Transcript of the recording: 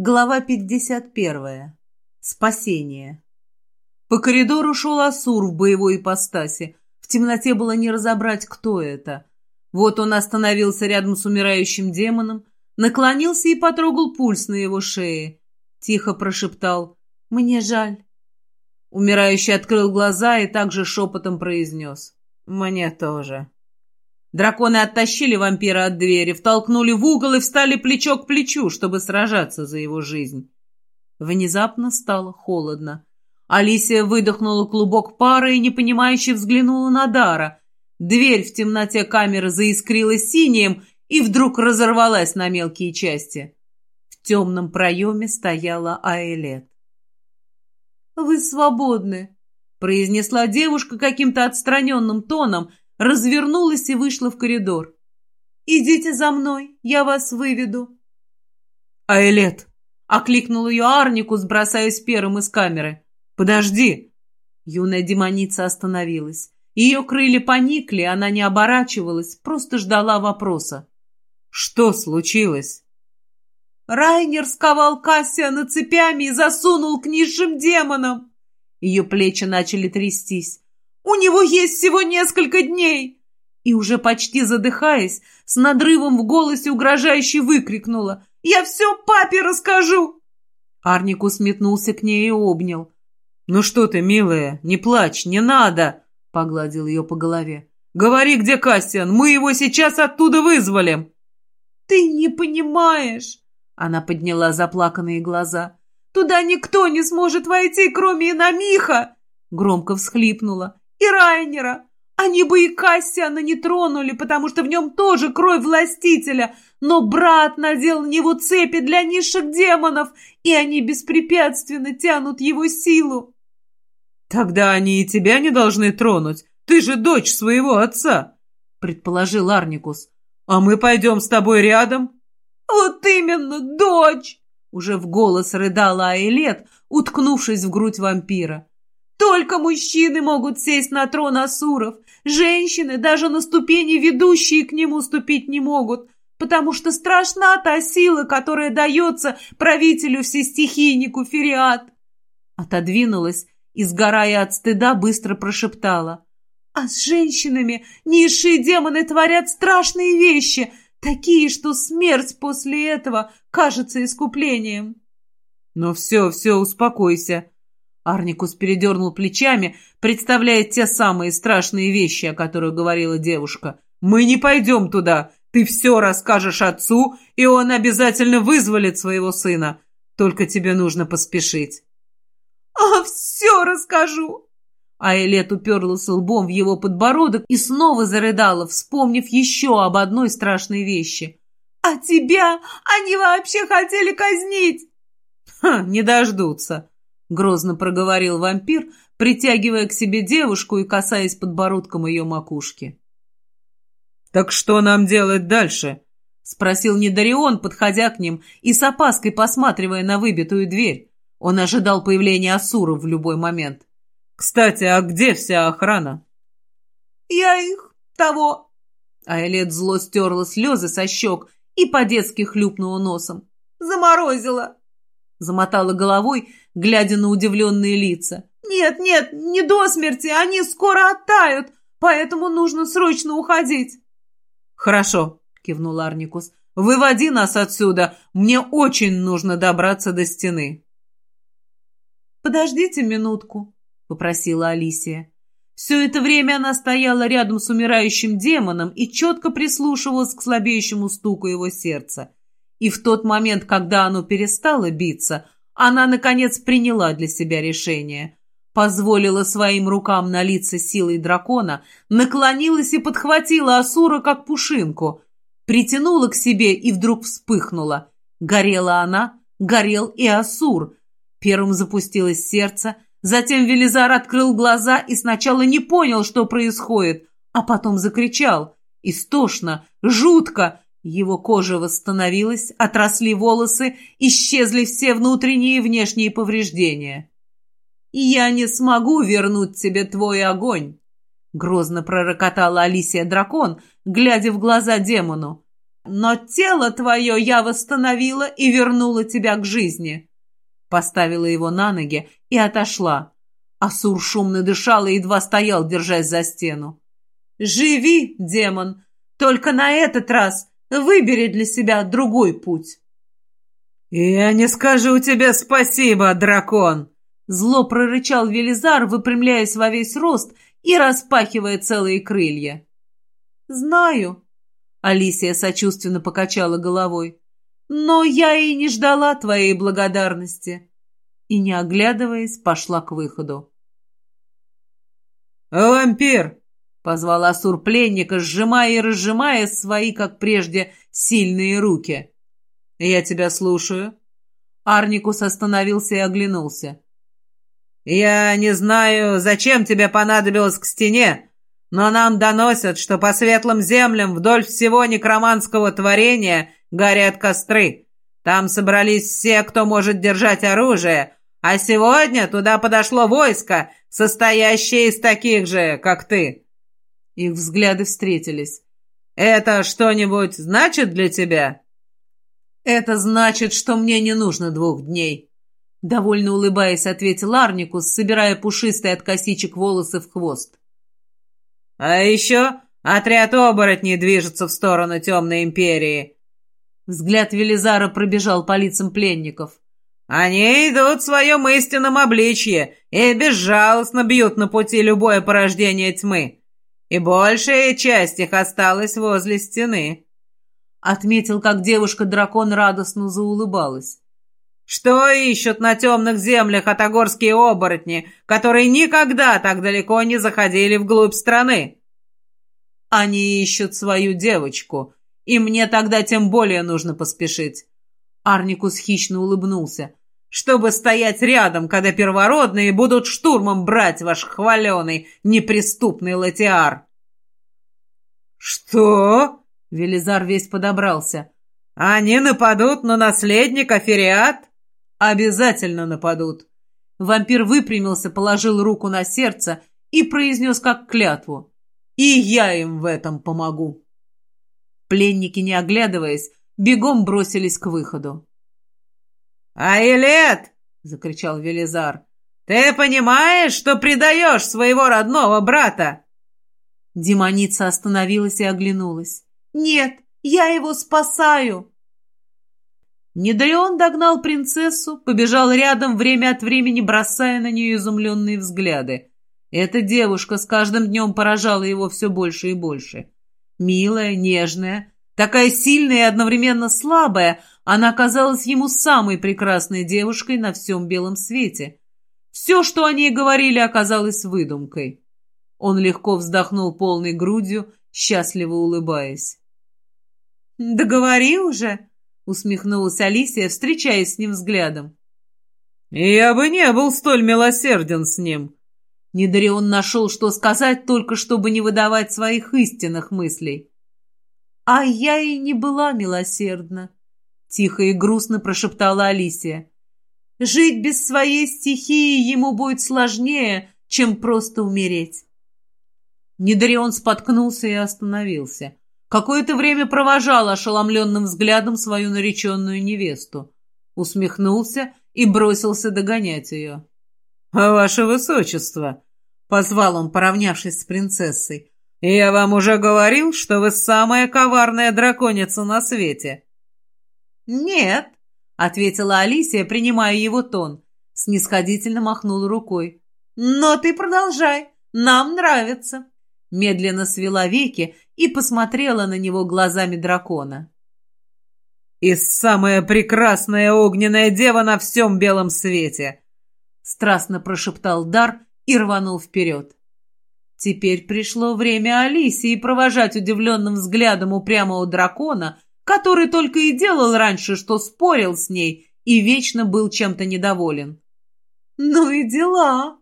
Глава 51. Спасение. По коридору шел Асур в боевой ипостаси. В темноте было не разобрать, кто это. Вот он остановился рядом с умирающим демоном, наклонился и потрогал пульс на его шее. Тихо прошептал «Мне жаль». Умирающий открыл глаза и также шепотом произнес «Мне тоже». Драконы оттащили вампира от двери, втолкнули в угол и встали плечо к плечу, чтобы сражаться за его жизнь. Внезапно стало холодно. Алисия выдохнула клубок пара и непонимающе взглянула на Дара. Дверь в темноте камеры заискрила синим и вдруг разорвалась на мелкие части. В темном проеме стояла Аэлет. «Вы свободны», — произнесла девушка каким-то отстраненным тоном, развернулась и вышла в коридор. «Идите за мной, я вас выведу». «Аэлет!» — окликнул ее Арникус, бросаясь первым из камеры. «Подожди!» Юная демоница остановилась. Ее крылья поникли, она не оборачивалась, просто ждала вопроса. «Что случилось?» Райнер сковал Кассиана цепями и засунул к низшим демонам. Ее плечи начали трястись. У него есть всего несколько дней!» И уже почти задыхаясь, с надрывом в голосе угрожающе выкрикнула. «Я все папе расскажу!» Арникус метнулся к ней и обнял. «Ну что ты, милая, не плачь, не надо!» Погладил ее по голове. «Говори, где Кассиан, мы его сейчас оттуда вызволим!» «Ты не понимаешь!» Она подняла заплаканные глаза. «Туда никто не сможет войти, кроме Инамиха!» Громко всхлипнула и Райнера. Они бы и Кассиана не тронули, потому что в нем тоже кровь властителя, но брат надел на него цепи для низших демонов, и они беспрепятственно тянут его силу. «Тогда они и тебя не должны тронуть. Ты же дочь своего отца», — предположил Арникус. «А мы пойдем с тобой рядом?» «Вот именно, дочь!» — уже в голос рыдала Айлет, уткнувшись в грудь вампира. Только мужчины могут сесть на трон Асуров. Женщины даже на ступени, ведущие к нему, ступить не могут, потому что страшна та сила, которая дается правителю-всестихийнику Фериат. Отодвинулась и, сгорая от стыда, быстро прошептала. А с женщинами низшие демоны творят страшные вещи, такие, что смерть после этого кажется искуплением. «Ну все, все, успокойся», Арникус передернул плечами, представляя те самые страшные вещи, о которых говорила девушка. «Мы не пойдем туда. Ты все расскажешь отцу, и он обязательно вызволит своего сына. Только тебе нужно поспешить». «А все расскажу!» Айлет уперлась лбом в его подбородок и снова зарыдала, вспомнив еще об одной страшной вещи. «А тебя они вообще хотели казнить!» «Ха, не дождутся!» — грозно проговорил вампир, притягивая к себе девушку и касаясь подбородком ее макушки. «Так что нам делать дальше?» — спросил Недарион, подходя к ним и с опаской посматривая на выбитую дверь. Он ожидал появления Асуров в любой момент. «Кстати, а где вся охрана?» «Я их того...» Айлет зло стерла слезы со щек и по-детски хлюпнула носом. «Заморозила!» Замотала головой, глядя на удивленные лица. «Нет, нет, не до смерти, они скоро оттают, поэтому нужно срочно уходить». «Хорошо», — кивнул Арникус. «Выводи нас отсюда, мне очень нужно добраться до стены». «Подождите минутку», — попросила Алисия. Все это время она стояла рядом с умирающим демоном и четко прислушивалась к слабеющему стуку его сердца. И в тот момент, когда оно перестало биться, она, наконец, приняла для себя решение. Позволила своим рукам налиться силой дракона, наклонилась и подхватила Асура, как пушинку. Притянула к себе и вдруг вспыхнула. Горела она, горел и Асур. Первым запустилось сердце, затем Велизар открыл глаза и сначала не понял, что происходит, а потом закричал. Истошно, жутко, его кожа восстановилась, отросли волосы, исчезли все внутренние и внешние повреждения. «Я не смогу вернуть тебе твой огонь!» Грозно пророкотала Алисия дракон, глядя в глаза демону. но тело твое я восстановила и вернула тебя к жизни. Поставила его на ноги и отошла. Асур шумно дышал и едва стоял, держась за стену. «Живи, демон, только на этот раз выбери для себя другой путь». «Я не скажу тебе спасибо, дракон!» Зло прорычал Велизар, выпрямляясь во весь рост и распахивая целые крылья. «Знаю», — Алисия сочувственно покачала головой, «но я и не ждала твоей благодарности». И, не оглядываясь, пошла к выходу. «Вампир!» — позвал Асур пленника, сжимая и разжимая свои, как прежде, сильные руки. «Я тебя слушаю». Арникус остановился и оглянулся. «Я не знаю, зачем тебе понадобилось к стене, но нам доносят, что по светлым землям вдоль всего некроманского творения горят костры. Там собрались все, кто может держать оружие, а сегодня туда подошло войско, состоящее из таких же, как ты». Их взгляды встретились. «Это что-нибудь значит для тебя?» «Это значит, что мне не нужно двух дней», — довольно улыбаясь, ответил Арникус, собирая пушистые от косичек волосы в хвост. «А еще отряд оборотней движется в сторону Темной Империи». Взгляд Велизара пробежал по лицам пленников. «Они идут в своем истинном обличье и безжалостно бьют на пути любое порождение тьмы. И большая часть их осталась возле стены». Отметил, как девушка-дракон радостно заулыбалась. «Что ищут на темных землях атагорские оборотни, которые никогда так далеко не заходили вглубь страны?» «Они ищут свою девочку, и мне тогда тем более нужно поспешить». Арникус хищно улыбнулся. «Чтобы стоять рядом, когда первородные будут штурмом брать ваш хваленый, неприступный латиар». «Что?» Велизар весь подобрался. «Они нападут на наследника Фериат?» «Обязательно нападут». Вампир выпрямился, положил руку на сердце и произнес как клятву. «И я им в этом помогу». Пленники, не оглядываясь, бегом бросились к выходу. «Айлет!» — закричал Велизар. «Ты понимаешь, что предаешь своего родного брата?» Демоница остановилась и оглянулась. «Нет, я его спасаю!» Недалеон догнал принцессу, побежал рядом, время от времени бросая на нее изумленные взгляды. Эта девушка с каждым днем поражала его все больше и больше. Милая, нежная, такая сильная и одновременно слабая, она казалась ему самой прекрасной девушкой на всем белом свете. Все, что о ней говорили, оказалось выдумкой. Он легко вздохнул полной грудью, счастливо улыбаясь. «Да говори уже!» — усмехнулась Алисия, встречаясь с ним взглядом. «Я бы не был столь милосерден с ним!» Недарион нашел, что сказать, только чтобы не выдавать своих истинных мыслей. «А я и не была милосердна», — тихо и грустно прошептала Алисия. «Жить без своей стихии ему будет сложнее, чем просто умереть». Недарион споткнулся и остановился. Какое-то время провожал ошеломленным взглядом свою нареченную невесту. Усмехнулся и бросился догонять ее. «Ваше высочество!» — позвал он, поравнявшись с принцессой. «Я вам уже говорил, что вы самая коварная драконица на свете». «Нет», — ответила Алисия, принимая его тон. Снисходительно махнула рукой. «Но ты продолжай, нам нравится» медленно свела веки и посмотрела на него глазами дракона. «И самая прекрасная огненная дева на всем белом свете!» Страстно прошептал Дар и рванул вперед. Теперь пришло время Алисии провожать удивленным взглядом упрямого дракона, который только и делал раньше, что спорил с ней и вечно был чем-то недоволен. «Ну и дела!»